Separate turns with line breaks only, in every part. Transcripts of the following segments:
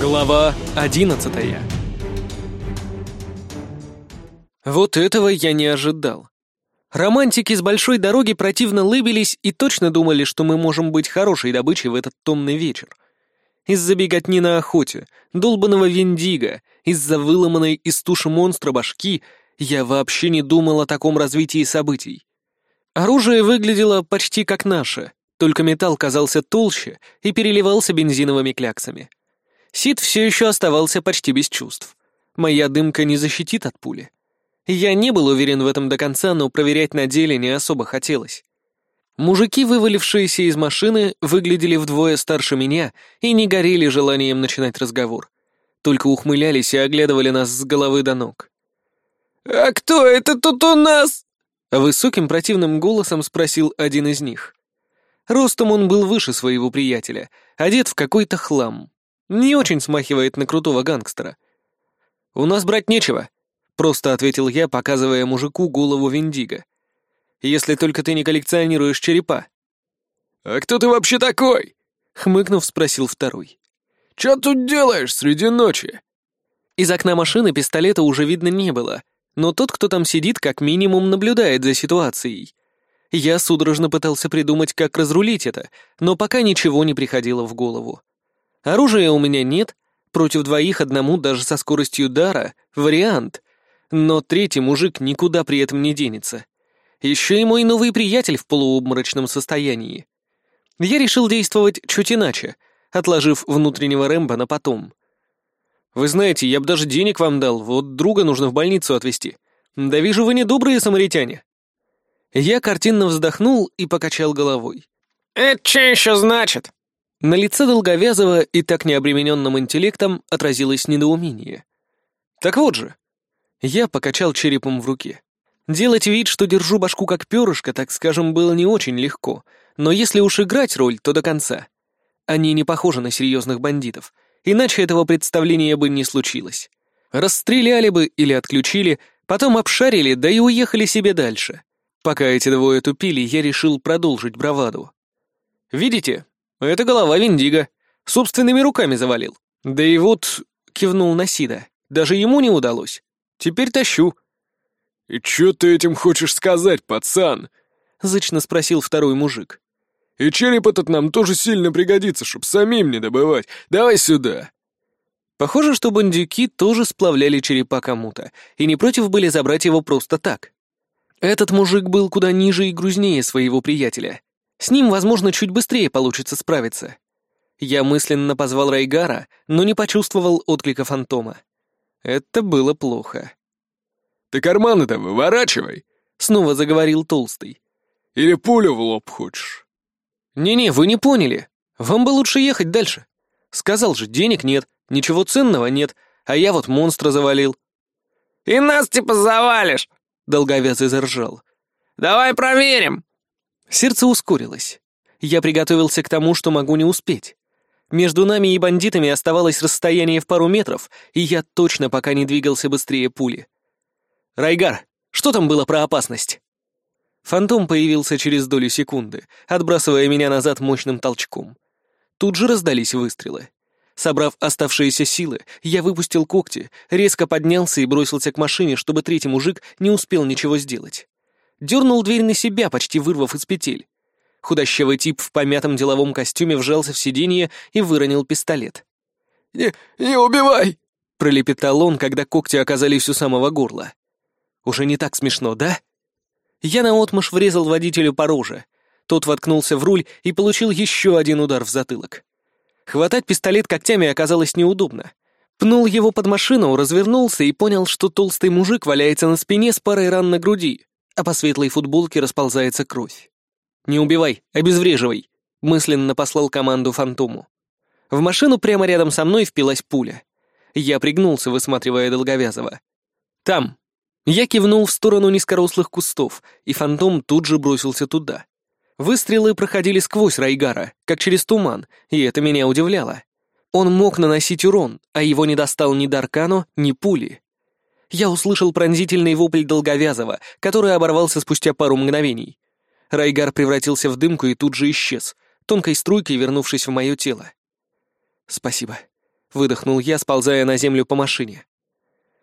Глава одиннадцатая Вот этого я не ожидал. Романтики с большой дороги противно лыбились и точно думали, что мы можем быть хорошей добычей в этот томный вечер. Из-за беготни на охоте, долбанного виндиго, из-за выломанной из туши монстра башки я вообще не думал о таком развитии событий. Оружие выглядело почти как наше, только металл казался толще и переливался бензиновыми кляксами. Сид все еще оставался почти без чувств. Моя дымка не защитит от пули. Я не был уверен в этом до конца, но проверять на деле не особо хотелось. Мужики, вывалившиеся из машины, выглядели вдвое старше меня и не горели желанием начинать разговор. Только ухмылялись и оглядывали нас с головы до ног. «А кто это тут у нас?» Высоким противным голосом спросил один из них. Ростом он был выше своего приятеля, одет в какой-то хлам. Не очень смахивает на крутого гангстера. «У нас брать нечего», — просто ответил я, показывая мужику голову Виндиго. «Если только ты не коллекционируешь черепа».
«А кто ты вообще такой?» — хмыкнув, спросил второй. «Чё тут делаешь среди ночи?»
Из окна машины пистолета уже видно не было, но тот, кто там сидит, как минимум наблюдает за ситуацией. Я судорожно пытался придумать, как разрулить это, но пока ничего не приходило в голову. Оружия у меня нет, против двоих одному даже со скоростью дара — вариант. Но третий мужик никуда при этом не денется. Еще и мой новый приятель в полуобморочном состоянии. Я решил действовать чуть иначе, отложив внутреннего Рэмбо на потом. «Вы знаете, я бы даже денег вам дал, вот друга нужно в больницу отвезти. Да вижу, вы не добрые самаритяне». Я картинно вздохнул и покачал головой.
«Это что еще значит?»
На лице Долговязова и так необремененным интеллектом отразилось недоумение. Так вот же. Я покачал черепом в руке. Делать вид, что держу башку как перышко, так скажем, было не очень легко, но если уж играть роль, то до конца. Они не похожи на серьезных бандитов, иначе этого представления бы не случилось. Расстреляли бы или отключили, потом обшарили, да и уехали себе дальше. Пока эти двое тупили, я решил продолжить браваду. «Видите, это голова Виндиго. Собственными руками завалил. Да и вот, кивнул Насида. Даже ему не удалось. Теперь тащу.
«И чё ты этим хочешь сказать, пацан?»
— зычно спросил второй мужик.
«И череп этот нам тоже сильно пригодится, чтоб самим не добывать. Давай сюда!»
Похоже, что бандюки тоже сплавляли черепа кому-то, и не против были забрать его просто так. Этот мужик был куда ниже и грузнее своего приятеля. С ним, возможно, чуть быстрее получится справиться. Я мысленно позвал Райгара, но не почувствовал отклика фантома. Это было плохо.
«Ты карманы-то выворачивай!»
— снова заговорил Толстый.
«Или пулю в лоб хочешь?»
«Не-не, вы не поняли. Вам бы лучше ехать дальше. Сказал же, денег нет, ничего ценного нет, а я вот монстра завалил».
«И нас типа завалишь!» — долговязый заржал. «Давай проверим!»
Сердце ускорилось. Я приготовился к тому, что могу не успеть. Между нами и бандитами оставалось расстояние в пару метров, и я точно пока не двигался быстрее пули. «Райгар, что там было про опасность?» Фантом появился через долю секунды, отбрасывая меня назад мощным толчком. Тут же раздались выстрелы. Собрав оставшиеся силы, я выпустил когти, резко поднялся и бросился к машине, чтобы третий мужик не успел ничего сделать дернул дверь на себя, почти вырвав из петель. Худощавый тип в помятом деловом костюме вжался в сиденье и выронил пистолет.
«Не, не убивай!»
— пролепетал он, когда когти оказались у самого горла. «Уже не так смешно, да?» Я наотмашь врезал водителю по роже. Тот воткнулся в руль и получил еще один удар в затылок. Хватать пистолет когтями оказалось неудобно. Пнул его под машину, развернулся и понял, что толстый мужик валяется на спине с парой ран на груди а по светлой футболке расползается кровь. «Не убивай, обезвреживай», — мысленно послал команду фантому. В машину прямо рядом со мной впилась пуля. Я пригнулся, высматривая Долговязова. «Там!» Я кивнул в сторону низкорослых кустов, и фантом тут же бросился туда. Выстрелы проходили сквозь Райгара, как через туман, и это меня удивляло. Он мог наносить урон, а его не достал ни Даркано, ни пули я услышал пронзительный вопль Долговязова, который оборвался спустя пару мгновений. Райгар превратился в дымку и тут же исчез, тонкой струйкой вернувшись в мое тело. «Спасибо. выдохнул я, сползая на землю по машине.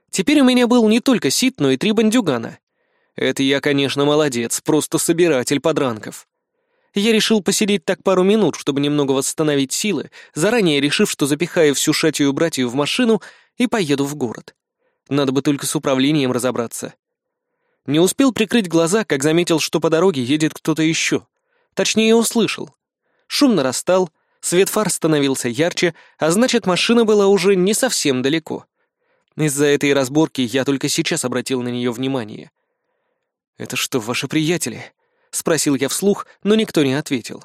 Теперь у меня был не только сит, но и три бандюгана. Это я, конечно, молодец, просто собиратель подранков. Я решил посидеть так пару минут, чтобы немного восстановить силы, заранее решив, что запихаю всю шатию братью в машину и поеду в город. Надо бы только с управлением разобраться. Не успел прикрыть глаза, как заметил, что по дороге едет кто-то еще. Точнее, услышал. Шум нарастал, свет фар становился ярче, а значит, машина была уже не совсем далеко. Из-за этой разборки я только сейчас обратил на нее внимание. «Это что, ваши приятели?» — спросил я вслух, но никто не ответил.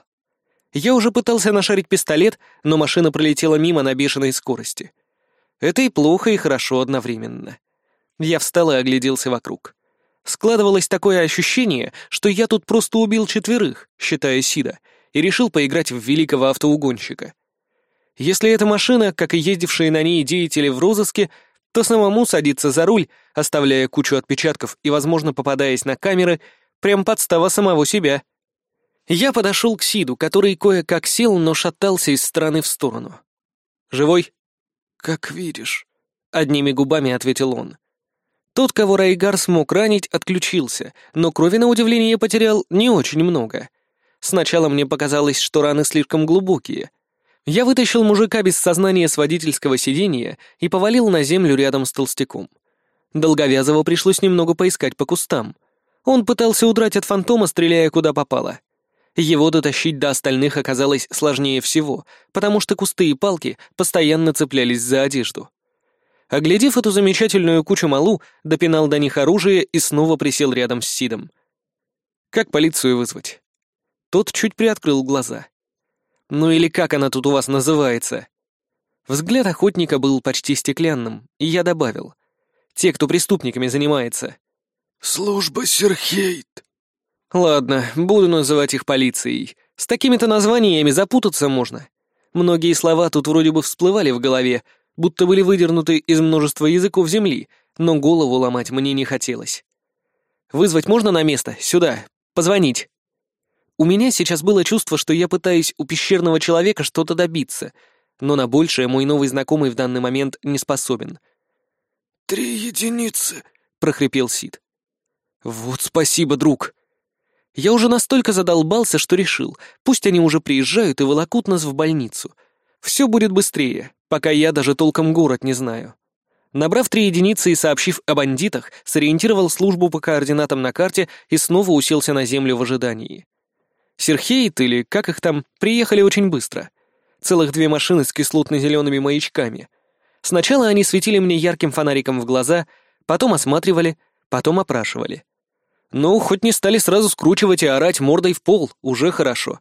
Я уже пытался нашарить пистолет, но машина пролетела мимо на бешеной скорости. Это и плохо, и хорошо одновременно. Я встал и огляделся вокруг. Складывалось такое ощущение, что я тут просто убил четверых, считая Сида, и решил поиграть в великого автоугонщика. Если эта машина, как и ездившие на ней деятели в розыске, то самому садиться за руль, оставляя кучу отпечатков и, возможно, попадаясь на камеры, прям подстава самого себя. Я подошел к Сиду, который кое-как сел, но шатался из стороны в сторону. «Живой?»
«Как видишь», —
одними губами ответил он. Тот, кого Райгар смог ранить, отключился, но крови, на удивление, потерял не очень много. Сначала мне показалось, что раны слишком глубокие. Я вытащил мужика без сознания с водительского сиденья и повалил на землю рядом с толстяком. Долговязого пришлось немного поискать по кустам. Он пытался удрать от фантома, стреляя куда попало. Его дотащить до остальных оказалось сложнее всего, потому что кусты и палки постоянно цеплялись за одежду. Оглядев эту замечательную кучу малу, допинал до них оружие и снова присел рядом с Сидом. «Как полицию вызвать?» Тот чуть приоткрыл глаза. «Ну или как она тут у вас называется?» Взгляд охотника был почти стеклянным, и я добавил. «Те, кто преступниками занимается».
«Служба Серхейт».
«Ладно, буду называть их полицией. С такими-то названиями запутаться можно. Многие слова тут вроде бы всплывали в голове, будто были выдернуты из множества языков земли, но голову ломать мне не хотелось. «Вызвать можно на место? Сюда. Позвонить». У меня сейчас было чувство, что я пытаюсь у пещерного человека что-то добиться, но на большее мой новый знакомый в данный момент не способен.
«Три единицы», — прохрипел Сид.
«Вот спасибо, друг». Я уже настолько задолбался, что решил, пусть они уже приезжают и волокут нас в больницу. Все будет быстрее пока я даже толком город не знаю. Набрав три единицы и сообщив о бандитах, сориентировал службу по координатам на карте и снова уселся на землю в ожидании. Серхейт, или как их там, приехали очень быстро. Целых две машины с кислотно-зелеными маячками. Сначала они светили мне ярким фонариком в глаза, потом осматривали, потом опрашивали. Ну, хоть не стали сразу скручивать и орать мордой в пол, уже хорошо.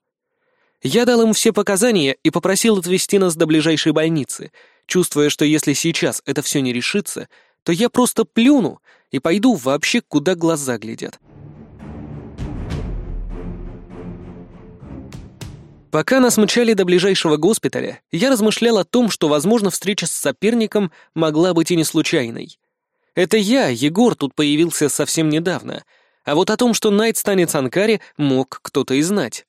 Я дал им все показания и попросил отвезти нас до ближайшей больницы, чувствуя, что если сейчас это все не решится, то я просто плюну и пойду вообще куда глаза глядят. Пока нас мчали до ближайшего госпиталя, я размышлял о том, что, возможно, встреча с соперником могла быть и не случайной. Это я, Егор, тут появился совсем недавно, а вот о том, что Найт станет Санкари, мог кто-то и знать.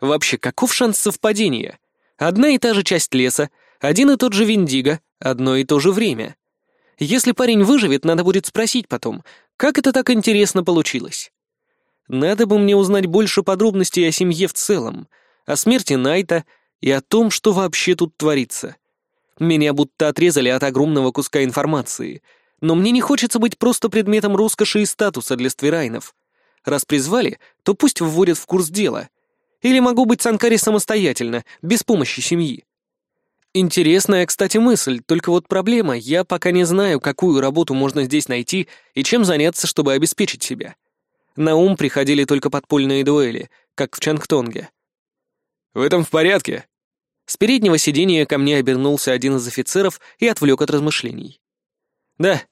Вообще, каков шанс совпадения? Одна и та же часть леса, один и тот же Виндиго, одно и то же время. Если парень выживет, надо будет спросить потом, как это так интересно получилось. Надо бы мне узнать больше подробностей о семье в целом, о смерти Найта и о том, что вообще тут творится. Меня будто отрезали от огромного куска информации, но мне не хочется быть просто предметом роскоши и статуса для ствирайнов. Раз призвали, то пусть вводят в курс дела — или могу быть Санкари самостоятельно, без помощи семьи? Интересная, кстати, мысль, только вот проблема, я пока не знаю, какую работу можно здесь найти и чем заняться, чтобы обеспечить себя. На ум приходили только подпольные дуэли, как в Чангтонге.
«В этом в порядке?»
С переднего сиденья ко мне обернулся один из офицеров и отвлек от размышлений. «Да».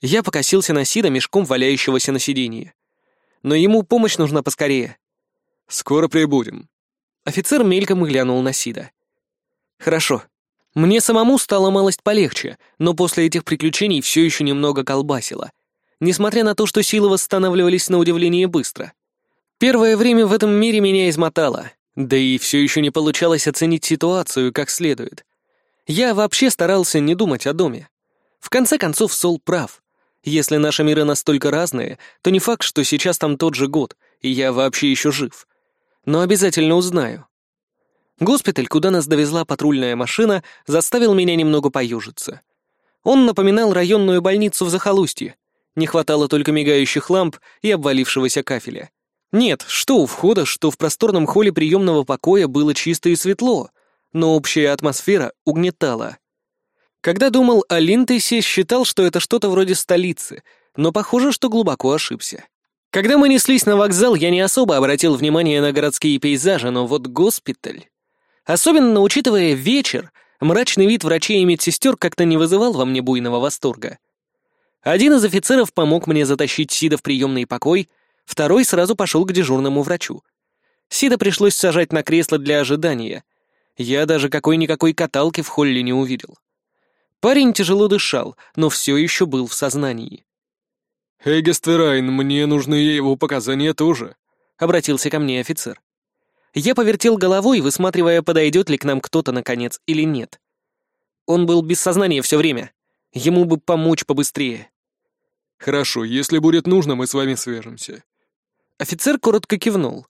Я покосился на Сида, мешком валяющегося на сиденье. Но ему помощь нужна поскорее.
«Скоро прибудем».
Офицер мельком глянул на Сида. «Хорошо. Мне самому стало малость полегче, но после этих приключений все еще немного колбасило. Несмотря на то, что силы восстанавливались на удивление быстро. Первое время в этом мире меня измотало, да и все еще не получалось оценить ситуацию как следует. Я вообще старался не думать о доме. В конце концов, Сол прав. Если наши миры настолько разные, то не факт, что сейчас там тот же год, и я вообще еще жив. Но обязательно узнаю. Госпиталь, куда нас довезла патрульная машина, заставил меня немного поюжиться. Он напоминал районную больницу в захолустье. Не хватало только мигающих ламп и обвалившегося кафеля. Нет, что у входа, что в просторном холле приемного покоя было чисто и светло, но общая атмосфера угнетала. Когда думал о Линтесе, считал, что это что-то вроде столицы, но похоже, что глубоко ошибся. Когда мы неслись на вокзал, я не особо обратил внимание на городские пейзажи, но вот госпиталь... Особенно учитывая вечер, мрачный вид врачей и медсестер как-то не вызывал во мне буйного восторга. Один из офицеров помог мне затащить Сида в приемный покой, второй сразу пошел к дежурному врачу. Сида пришлось сажать на кресло для ожидания. Я даже какой-никакой каталки в холле не увидел. Парень тяжело дышал, но все еще был в сознании.
«Эгестерайн, мне нужны его показания тоже», — обратился ко мне офицер.
Я повертел головой, высматривая, подойдет ли к нам кто-то наконец или нет. Он был без сознания все время. Ему бы помочь побыстрее.
«Хорошо, если будет нужно, мы с вами свяжемся».
Офицер коротко кивнул.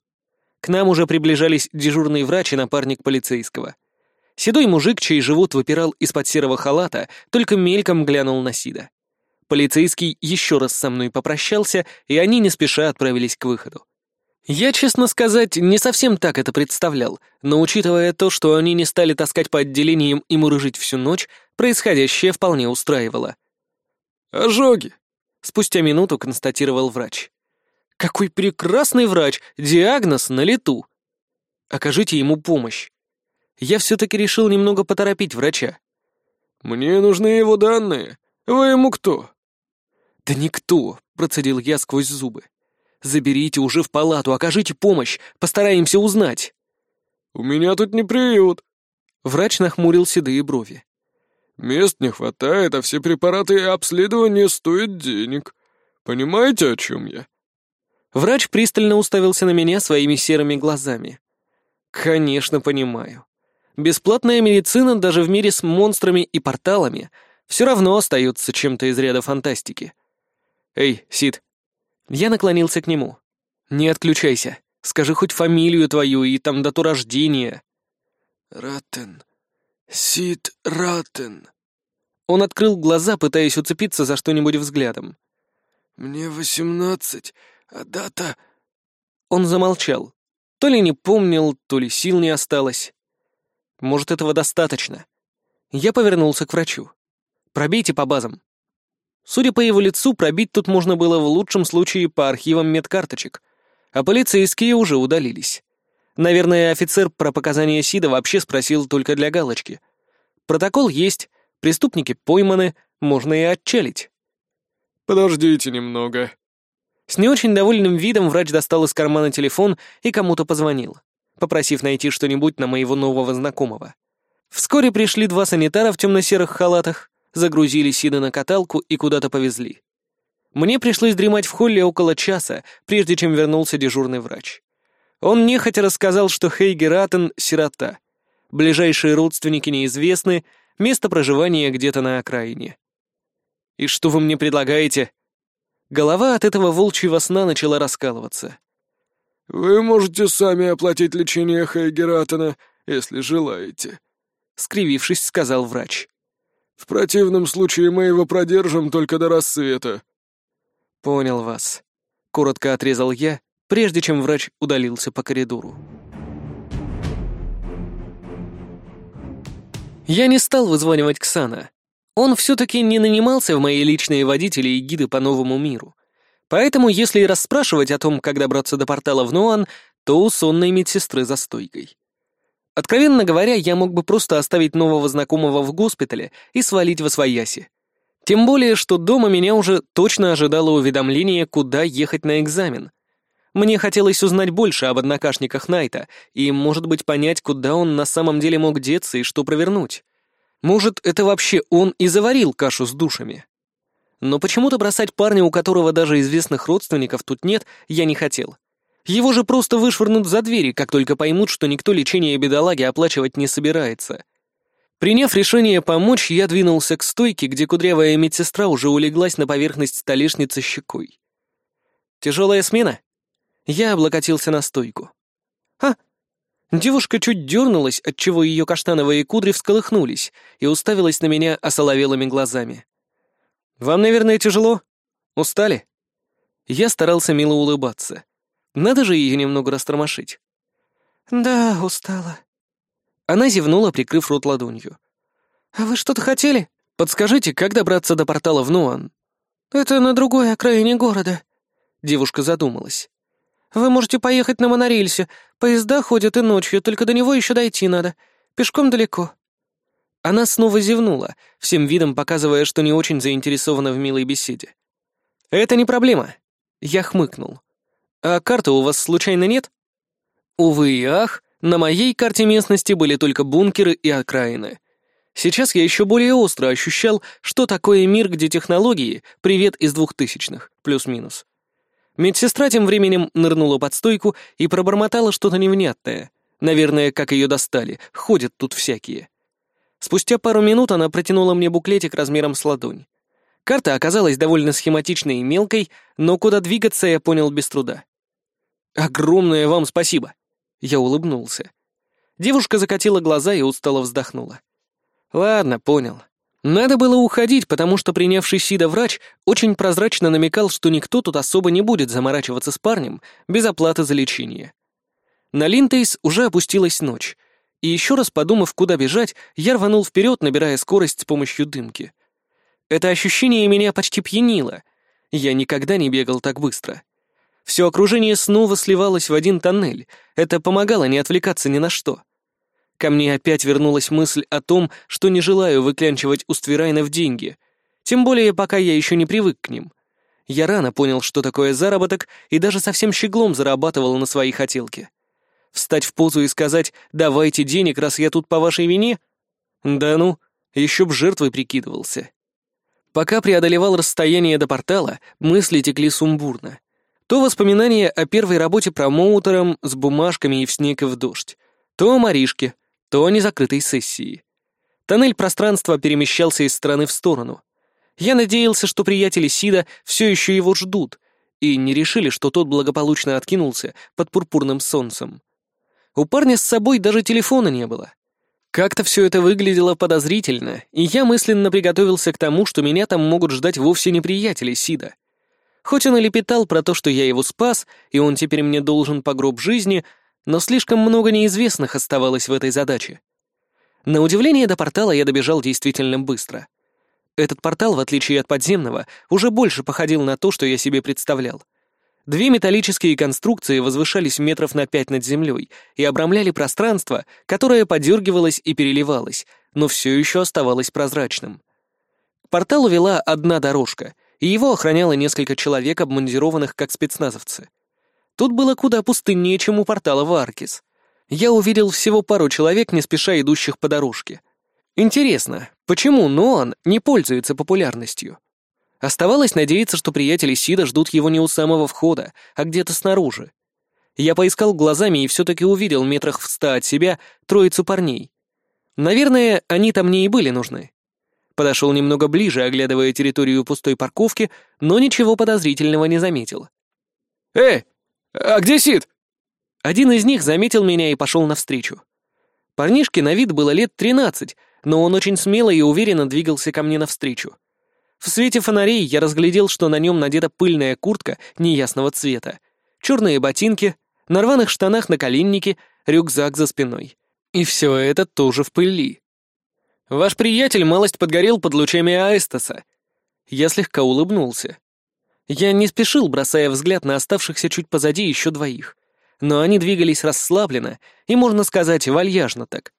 К нам уже приближались дежурный врач и напарник полицейского. Седой мужик, чей живот выпирал из-под серого халата, только мельком глянул на Сида. Полицейский еще раз со мной попрощался, и они не спеша отправились к выходу. Я, честно сказать, не совсем так это представлял, но учитывая то, что они не стали таскать по отделениям и мурыжить всю ночь, происходящее вполне устраивало.
«Ожоги!»
Спустя минуту констатировал врач. Какой прекрасный врач! Диагноз на лету! Окажите ему помощь. Я все-таки решил немного поторопить врача.
«Мне нужны его данные. Вы ему кто?»
«Да никто», — процедил я сквозь зубы. «Заберите уже в палату, окажите помощь, постараемся узнать».
«У меня тут не приют».
Врач нахмурил седые брови.
Мест не хватает, а все препараты и обследования стоят денег. Понимаете, о чем я?»
Врач пристально уставился на меня своими серыми глазами. «Конечно, понимаю. Бесплатная медицина даже в мире с монстрами и порталами все равно остается чем-то из ряда фантастики. Эй, Сид». Я наклонился к нему. «Не отключайся. Скажи хоть фамилию твою и там дату рождения».
«Раттен», «Сид Раттен».
Он открыл глаза, пытаясь уцепиться за что-нибудь взглядом.
«Мне восемнадцать, а дата...»
Он замолчал. То ли не помнил, то ли сил не осталось. Может, этого достаточно. Я повернулся к врачу. «Пробейте по базам». Судя по его лицу, пробить тут можно было в лучшем случае по архивам медкарточек, а полицейские уже удалились. Наверное, офицер про показания Сида вообще спросил только для галочки. Протокол есть, преступники пойманы, можно и отчалить.
«Подождите немного».
С не очень довольным видом врач достал из кармана телефон и кому-то позвонил, попросив найти что-нибудь на моего нового знакомого. Вскоре пришли два санитара в темно-серых халатах, загрузили Сида на каталку и куда-то повезли. Мне пришлось дремать в холле около часа, прежде чем вернулся дежурный врач. Он нехотя рассказал, что Хейгератен — сирота. Ближайшие родственники неизвестны, место проживания где-то на окраине. «И что вы мне предлагаете?» Голова от этого волчьего сна начала раскалываться.
«Вы можете сами оплатить лечение Хейгератена, если желаете», — скривившись, сказал врач. «В противном случае мы его продержим только до рассвета».
«Понял вас», — коротко отрезал я прежде чем врач удалился по коридору. Я не стал вызванивать Ксана. Он все-таки не нанимался в мои личные водители и гиды по новому миру. Поэтому, если и расспрашивать о том, как добраться до портала в Ноан, то у сонной медсестры за стойкой. Откровенно говоря, я мог бы просто оставить нового знакомого в госпитале и свалить во свояси. Тем более, что дома меня уже точно ожидало уведомление, куда ехать на экзамен — мне хотелось узнать больше об однокашниках Найта и, может быть, понять, куда он на самом деле мог деться и что провернуть. Может, это вообще он и заварил кашу с душами. Но почему-то бросать парня, у которого даже известных родственников тут нет, я не хотел. Его же просто вышвырнут за двери, как только поймут, что никто лечение бедолаги оплачивать не собирается. Приняв решение помочь, я двинулся к стойке, где кудрявая медсестра уже улеглась на поверхность столешницы щекой. «Тяжелая смена?» Я облокотился на стойку. «А!» Девушка чуть дернулась, отчего ее каштановые кудри всколыхнулись, и уставилась на меня осоловелыми глазами. «Вам, наверное, тяжело? Устали?» Я старался мило улыбаться. Надо же ее немного растормошить.
«Да, устала».
Она зевнула, прикрыв рот ладонью.
«А вы что-то хотели?»
«Подскажите, как добраться до портала в Нуан?»
«Это на другой окраине города».
Девушка задумалась.
«Вы можете поехать на монорельсе. Поезда ходят и ночью, только до него еще дойти надо. Пешком далеко».
Она снова зевнула, всем видом показывая, что не очень заинтересована в милой беседе. «Это не проблема». Я хмыкнул. «А карты у вас случайно нет?» Увы и ах, на моей карте местности были только бункеры и окраины. Сейчас я еще более остро ощущал, что такое мир, где технологии — привет из двухтысячных, плюс-минус. Медсестра тем временем нырнула под стойку и пробормотала что-то невнятное. Наверное, как ее достали, ходят тут всякие. Спустя пару минут она протянула мне буклетик размером с ладонь. Карта оказалась довольно схематичной и мелкой, но куда двигаться я понял без труда. «Огромное вам спасибо!» Я улыбнулся. Девушка закатила глаза и устало вздохнула. «Ладно, понял. Надо было уходить, потому что принявший Сида врач очень прозрачно намекал, что никто тут особо не будет заморачиваться с парнем без оплаты за лечение. На Линтейс уже опустилась ночь, и еще раз подумав, куда бежать, я рванул вперед, набирая скорость с помощью дымки. Это ощущение меня почти пьянило. Я никогда не бегал так быстро. Все окружение снова сливалось в один тоннель. Это помогало не отвлекаться ни на что. Ко мне опять вернулась мысль о том, что не желаю выклянчивать у Ствирайна в деньги. Тем более, пока я еще не привык к ним. Я рано понял, что такое заработок, и даже совсем щеглом зарабатывал на свои хотелки. Встать в позу и сказать «давайте денег, раз я тут по вашей вине»? Да ну, еще б жертвой прикидывался. Пока преодолевал расстояние до портала, мысли текли сумбурно то воспоминания о первой работе промоутером с бумажками и в снег и в дождь, то о Маришке, то о незакрытой сессии. Тоннель пространства перемещался из стороны в сторону. Я надеялся, что приятели Сида все еще его ждут, и не решили, что тот благополучно откинулся под пурпурным солнцем. У парня с собой даже телефона не было. Как-то все это выглядело подозрительно, и я мысленно приготовился к тому, что меня там могут ждать вовсе не приятели Сида. Хоть он и лепетал про то, что я его спас, и он теперь мне должен по гроб жизни, но слишком много неизвестных оставалось в этой задаче. На удивление до портала я добежал действительно быстро. Этот портал, в отличие от подземного, уже больше походил на то, что я себе представлял. Две металлические конструкции возвышались метров на пять над землей и обрамляли пространство, которое подергивалось и переливалось, но все еще оставалось прозрачным. К порталу вела одна дорожка, и его охраняло несколько человек, обмундированных как спецназовцы. Тут было куда пустыннее, чем у портала в Аркис. Я увидел всего пару человек, не спеша идущих по дорожке. Интересно, почему Ноан не пользуется популярностью? Оставалось надеяться, что приятели Сида ждут его не у самого входа, а где-то снаружи. Я поискал глазами и все-таки увидел метрах в ста от себя троицу парней. Наверное, они там мне и были нужны. Подошел немного ближе, оглядывая территорию пустой парковки, но ничего подозрительного не заметил.
«Эй, а где Сид?»
Один из них заметил меня и пошел навстречу. Парнишке на вид было лет тринадцать, но он очень смело и уверенно двигался ко мне навстречу. В свете фонарей я разглядел, что на нем надета пыльная куртка неясного цвета, черные ботинки, на рваных штанах наколенники, рюкзак за спиной. И все это тоже в пыли. Ваш приятель малость подгорел под лучами Аэстаса». Я слегка улыбнулся. Я не спешил, бросая взгляд на оставшихся чуть позади еще двоих. Но они двигались расслабленно и, можно сказать, вальяжно так.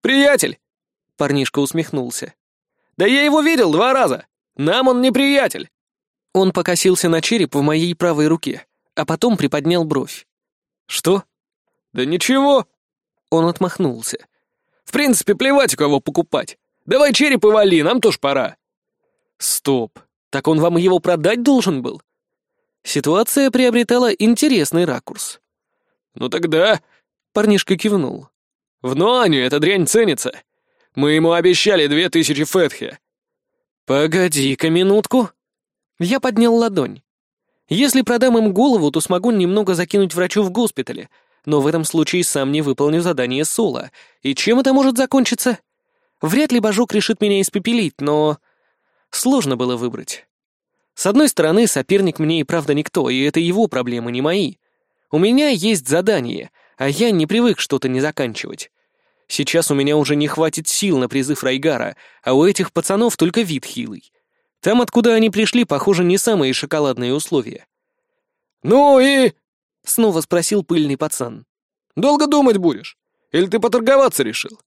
«Приятель!» — парнишка усмехнулся. «Да я его видел два раза! Нам он не приятель!»
Он покосился на череп в моей правой руке, а потом приподнял бровь. «Что?»
«Да ничего!»
Он отмахнулся.
В принципе, плевать, кого покупать. Давай череп и вали, нам тоже пора».
«Стоп. Так он вам его продать должен был?» Ситуация приобретала интересный ракурс.
«Ну тогда...» — парнишка кивнул.
«В Нуаню эта дрянь ценится.
Мы ему обещали две тысячи фетхи».
«Погоди-ка минутку». Я поднял ладонь. Если продам им голову, то смогу немного закинуть врачу в госпитале, но в этом случае сам не выполню задание Соло. И чем это может закончиться? Вряд ли Бажок решит меня испепелить, но... Сложно было выбрать. С одной стороны, соперник мне и правда никто, и это его проблемы, не мои. У меня есть задание, а я не привык что-то не заканчивать. Сейчас у меня уже не хватит сил на призыв Райгара, а у этих пацанов только вид хилый. Там, откуда они пришли, похоже, не самые шоколадные условия.
«Ну и...»
— снова спросил пыльный пацан.
«Долго думать будешь? Или ты поторговаться решил?»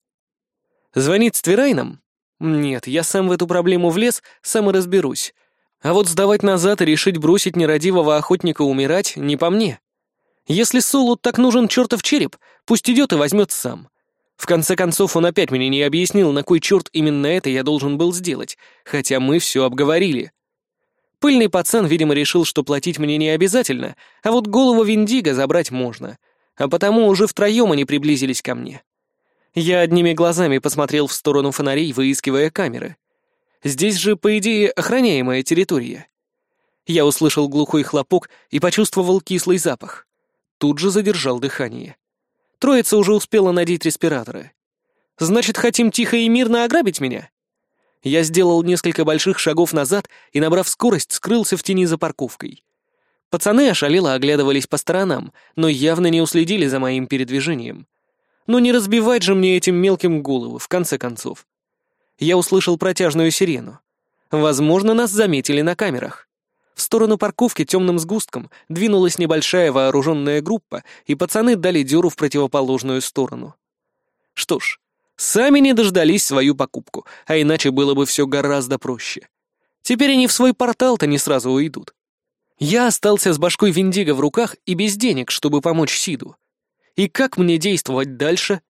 «Звонить с Тверайном? Нет, я сам в эту проблему влез, сам и разберусь. А вот сдавать назад и решить бросить нерадивого охотника умирать не по мне. Если Солу так нужен чертов череп, пусть идет и возьмет сам. В конце концов, он опять мне не объяснил, на кой черт именно это я должен был сделать, хотя мы все обговорили. Пыльный пацан, видимо, решил, что платить мне не обязательно, а вот голову Виндиго забрать можно, а потому уже втроем они приблизились ко мне. Я одними глазами посмотрел в сторону фонарей, выискивая камеры. Здесь же, по идее, охраняемая территория. Я услышал глухой хлопок и почувствовал кислый запах. Тут же задержал дыхание. Троица уже успела надеть респираторы. Значит, хотим тихо и мирно ограбить меня? Я сделал несколько больших шагов назад и, набрав скорость, скрылся в тени за парковкой. Пацаны ошалело оглядывались по сторонам, но явно не уследили за моим передвижением. Но не разбивать же мне этим мелким голову, в конце концов. Я услышал протяжную сирену. Возможно, нас заметили на камерах. В сторону парковки темным сгустком двинулась небольшая вооруженная группа, и пацаны дали дёру в противоположную сторону. Что ж, сами не дождались свою покупку, а иначе было бы все гораздо проще. Теперь они в свой портал-то не сразу уйдут. Я остался с башкой Виндиго в руках и без денег, чтобы помочь Сиду. И как мне действовать дальше,